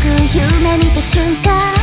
ぐ夢見た瞬間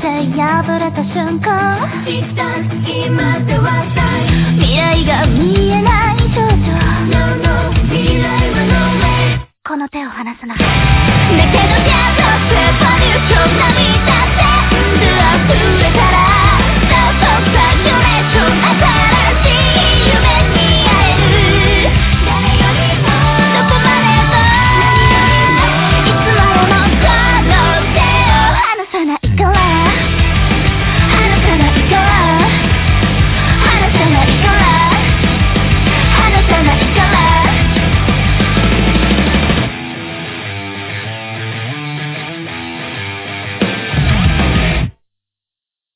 さ破れた瞬間。一旦今ではない。未来が見えない。